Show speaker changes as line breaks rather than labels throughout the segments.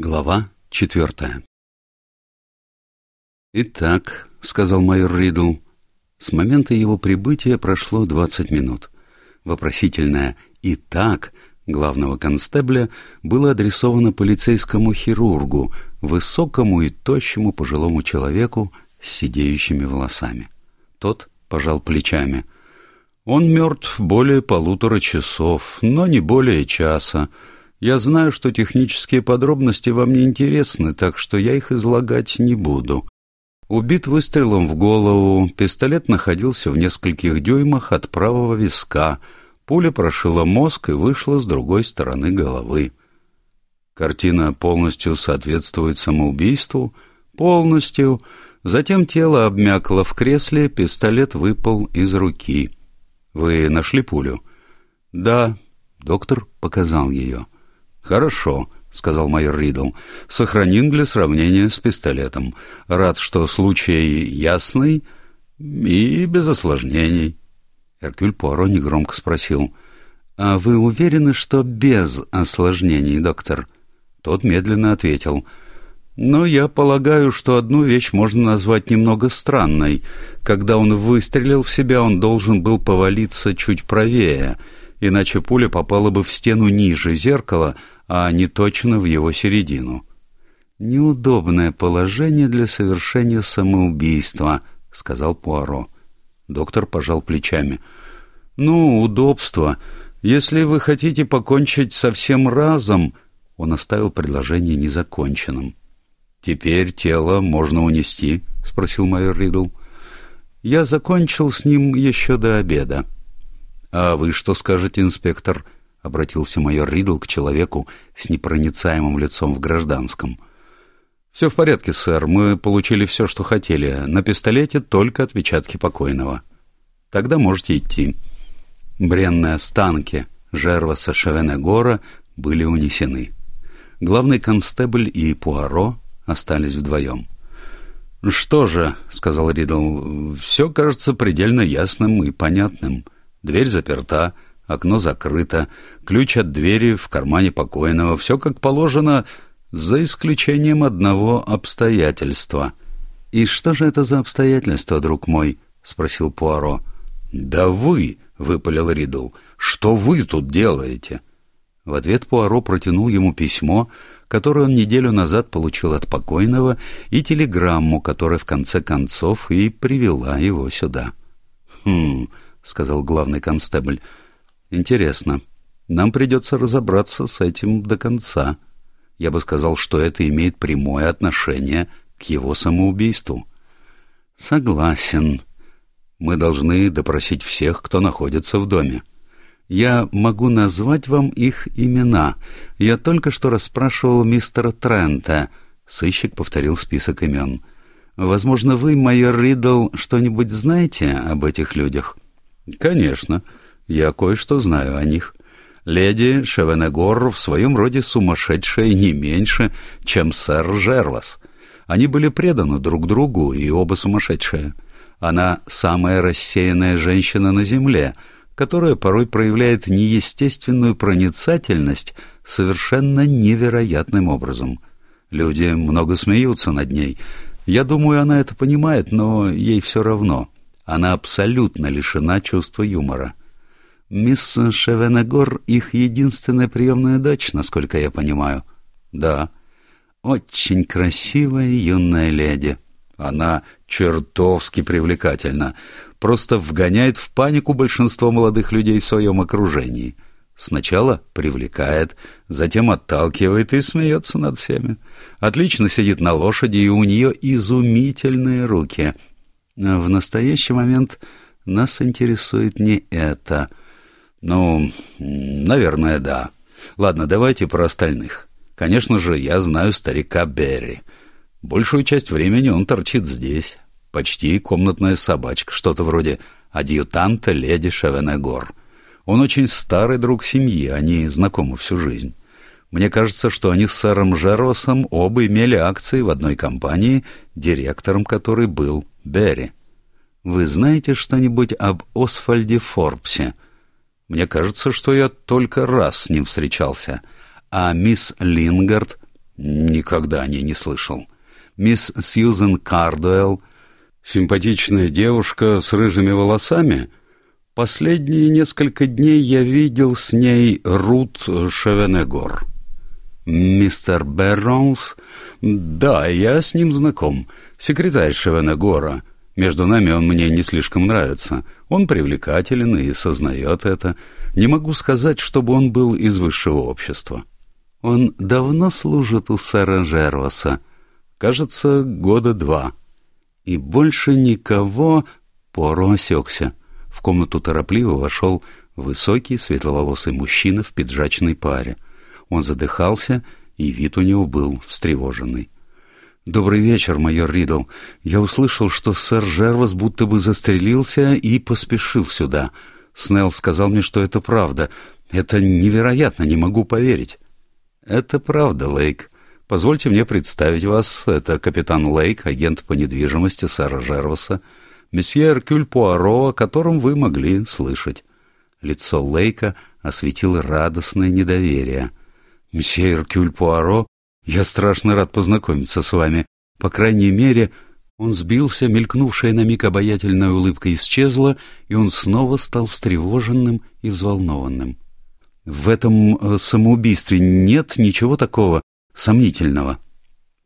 Глава четвертая «Итак», — сказал майор Ридл, — с момента его прибытия прошло двадцать минут. Вопросительное «Итак» главного констебля было адресовано полицейскому хирургу, высокому и тощему пожилому человеку с сидеющими волосами. Тот пожал плечами. «Он мертв более полутора часов, но не более часа. Я знаю, что технические подробности вам не интересны, так что я их излагать не буду. Убит выстрелом в голову, пистолет находился в нескольких дюймах от правого виска, пуля прошила мозг и вышла с другой стороны головы. Картина полностью соответствует самоубийству, полностью. Затем тело обмякло в кресле, пистолет выпал из руки. Вы нашли пулю? Да, доктор показал ее. — «Хорошо», — сказал майор Ридл. «Сохраним для сравнения с пистолетом. Рад, что случай ясный и без осложнений». Эркюль Пуаро негромко спросил. «А вы уверены, что без осложнений, доктор?» Тот медленно ответил. «Но я полагаю, что одну вещь можно назвать немного странной. Когда он выстрелил в себя, он должен был повалиться чуть правее, иначе пуля попала бы в стену ниже зеркала, а не точно в его середину. «Неудобное положение для совершения самоубийства», — сказал Пуаро. Доктор пожал плечами. «Ну, удобство. Если вы хотите покончить со всем разом...» Он оставил предложение незаконченным. «Теперь тело можно унести?» — спросил майор Ридл. «Я закончил с ним еще до обеда». «А вы что скажете, инспектор?» — обратился майор Ридл к человеку с непроницаемым лицом в гражданском. «Все в порядке, сэр. Мы получили все, что хотели. На пистолете только отпечатки покойного. Тогда можете идти». Бренные останки Жерваса Шевенегора были унесены. Главный констебль и Пуаро остались вдвоем. «Что же», — сказал Ридл, — «все кажется предельно ясным и понятным. Дверь заперта». Окно закрыто, ключ от двери в кармане покойного, все как положено, за исключением одного обстоятельства. «И что же это за обстоятельство, друг мой?» — спросил Пуаро. «Да вы!» — выпалил Ридл. «Что вы тут делаете?» В ответ Пуаро протянул ему письмо, которое он неделю назад получил от покойного, и телеграмму, которая в конце концов и привела его сюда. «Хм», — сказал главный констебль, — Интересно. Нам придется разобраться с этим до конца. Я бы сказал, что это имеет прямое отношение к его самоубийству. Согласен. Мы должны допросить всех, кто находится в доме. Я могу назвать вам их имена. Я только что расспрашивал мистера Трента. Сыщик повторил список имен. Возможно, вы, майор Ридл, что-нибудь знаете об этих людях? Конечно. Я кое-что знаю о них. Леди Шевенегор в своем роде сумасшедшая не меньше, чем сэр Жервас. Они были преданы друг другу, и оба сумасшедшие. Она самая рассеянная женщина на земле, которая порой проявляет неестественную проницательность совершенно невероятным образом. Люди много смеются над ней. Я думаю, она это понимает, но ей все равно. Она абсолютно лишена чувства юмора. Мисс Шевенегор — их единственная приемная дочь, насколько я понимаю. Да. Очень красивая юная леди. Она чертовски привлекательна. Просто вгоняет в панику большинство молодых людей в своем окружении. Сначала привлекает, затем отталкивает и смеется над всеми. Отлично сидит на лошади, и у нее изумительные руки. В настоящий момент нас интересует не это — ну, наверное, да. Ладно, давайте про остальных. Конечно же, я знаю старика Берри. Большую часть времени он торчит здесь. Почти комнатная собачка, что-то вроде адъютанта леди Шевенегор. Он очень старый друг семьи, они знакомы всю жизнь. Мне кажется, что они с сэром Жеросом оба имели акции в одной компании, директором которой был Берри. Вы знаете что-нибудь об Освальде Форбсе? — мне кажется, что я только раз с ним встречался. А мисс Лингард... Никогда о ней не слышал. Мисс Сьюзен Кардуэлл, симпатичная девушка с рыжими волосами. Последние несколько дней я видел с ней Рут Шевенегор. Мистер Берроуз? Да, я с ним знаком. Секретарь Шевенегора. Между нами он мне не слишком нравится. Он привлекателен и сознает это. Не могу сказать, чтобы он был из высшего общества. Он давно служит у сэра Жерваса. Кажется, года два. И больше никого Поро осекся. В комнату торопливо вошел высокий светловолосый мужчина в пиджачной паре. Он задыхался, и вид у него был встревоженный. «Добрый вечер, майор Ридл. Я услышал, что сэр Жервас будто бы застрелился и поспешил сюда. Снелл сказал мне, что это правда. Это невероятно, не могу поверить». «Это правда, Лейк. Позвольте мне представить вас. Это капитан Лейк, агент по недвижимости сэра Жерваса, месье Эркюль Пуаро, о котором вы могли слышать». Лицо Лейка осветило радостное недоверие. «Месье Эркюль Пуаро, я страшно рад познакомиться с вами. По крайней мере...» Он сбился, мелькнувшая на миг обаятельная улыбка исчезла, и он снова стал встревоженным и взволнованным. В этом э, самоубийстве нет ничего такого сомнительного.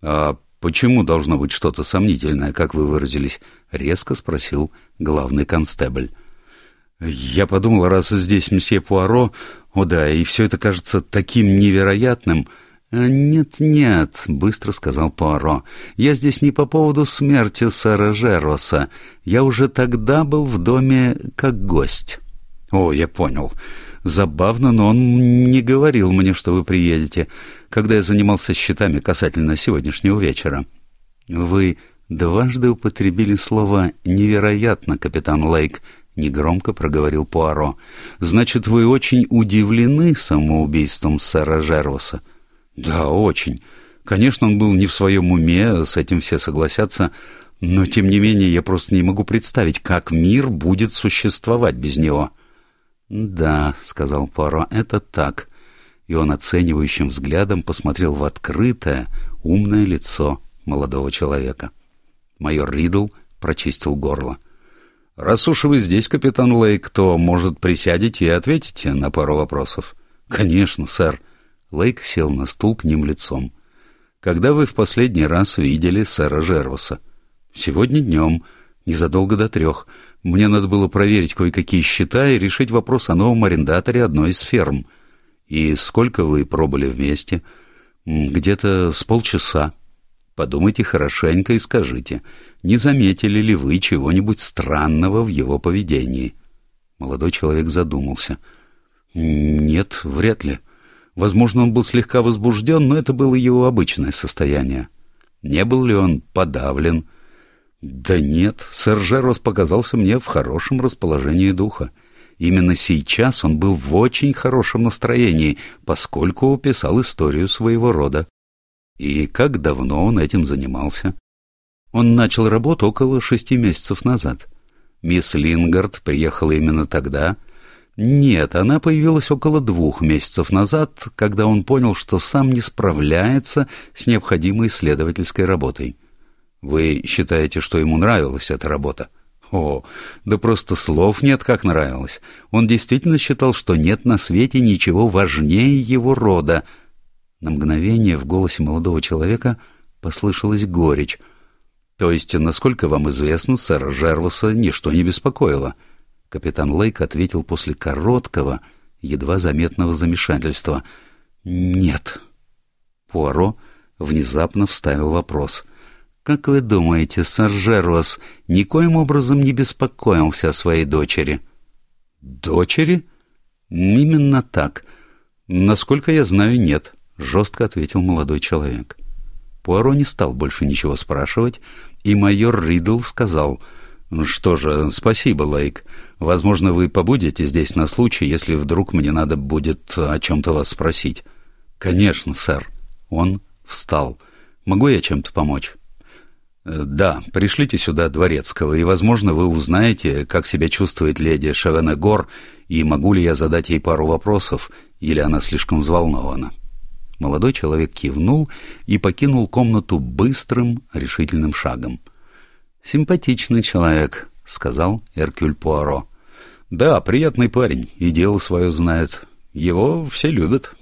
А почему должно быть что-то сомнительное, как вы выразились? Резко спросил главный констебль. Я подумал, раз здесь месье Пуаро... О да, и все это кажется таким невероятным... «Нет-нет», — быстро сказал Пуаро, — «я здесь не по поводу смерти сэра Жероса. Я уже тогда был в доме как гость». «О, я понял. Забавно, но он не говорил мне, что вы приедете, когда я занимался счетами касательно сегодняшнего вечера. Вы дважды употребили слово «невероятно», капитан Лейк, — негромко проговорил Пуаро. «Значит, вы очень удивлены самоубийством сэра Жервоса?» «Да, очень. Конечно, он был не в своем уме, с этим все согласятся, но, тем не менее, я просто не могу представить, как мир будет существовать без него». «Да», — сказал Пуаро, — «это так». И он оценивающим взглядом посмотрел в открытое, умное лицо молодого человека. Майор Ридл прочистил горло. «Раз уж вы здесь, капитан Лейк, то, может, присядете и ответите на пару вопросов?» «Конечно, сэр». Лейк сел на стул к ним лицом. «Когда вы в последний раз видели сэра Жерваса?» «Сегодня днем, незадолго до трех. Мне надо было проверить кое-какие счета и решить вопрос о новом арендаторе одной из ферм. И сколько вы пробыли вместе? Где-то с полчаса. Подумайте хорошенько и скажите, не заметили ли вы чего-нибудь странного в его поведении? Молодой человек задумался. Нет, вряд ли. Возможно, он был слегка возбужден, но это было его обычное состояние. Не был ли он подавлен, да нет, сэр Жерос показался мне в хорошем расположении духа. Именно сейчас он был в очень хорошем настроении, поскольку писал историю своего рода. И как давно он этим занимался? Он начал работу около шести месяцев назад. Мисс Лингард приехала именно тогда. Нет, она появилась около двух месяцев назад, когда он понял, что сам не справляется с необходимой исследовательской работой. Вы считаете, что ему нравилась эта работа? О, да просто слов нет, как нравилось. Он действительно считал, что нет на свете ничего важнее его рода. На мгновение в голосе молодого человека послышалась горечь. То есть, насколько вам известно, сэра Жерваса ничто не беспокоило. Капитан Лейк ответил после короткого, едва заметного замешательства. «Нет». Пуаро внезапно вставил вопрос — как вы думаете, Саржерос никоим образом не беспокоился о своей дочери? Дочери? Именно так. Насколько я знаю, нет, жестко ответил молодой человек. Пуаро не стал больше ничего спрашивать, и майор Ридл сказал, «Что же, спасибо, Лейк. Возможно, вы побудете здесь на случай, если вдруг мне надо будет о чем-то вас спросить». «Конечно, сэр». Он встал. «Могу я чем-то помочь?» Э, «Да, пришлите сюда дворецкого, и, возможно, вы узнаете, как себя чувствует леди Шевене и могу ли я задать ей пару вопросов, или она слишком взволнована». Молодой человек кивнул и покинул комнату быстрым, решительным шагом. «Симпатичный человек», — сказал Эркюль Пуаро. «Да, приятный парень, и дело свое знает. Его все любят,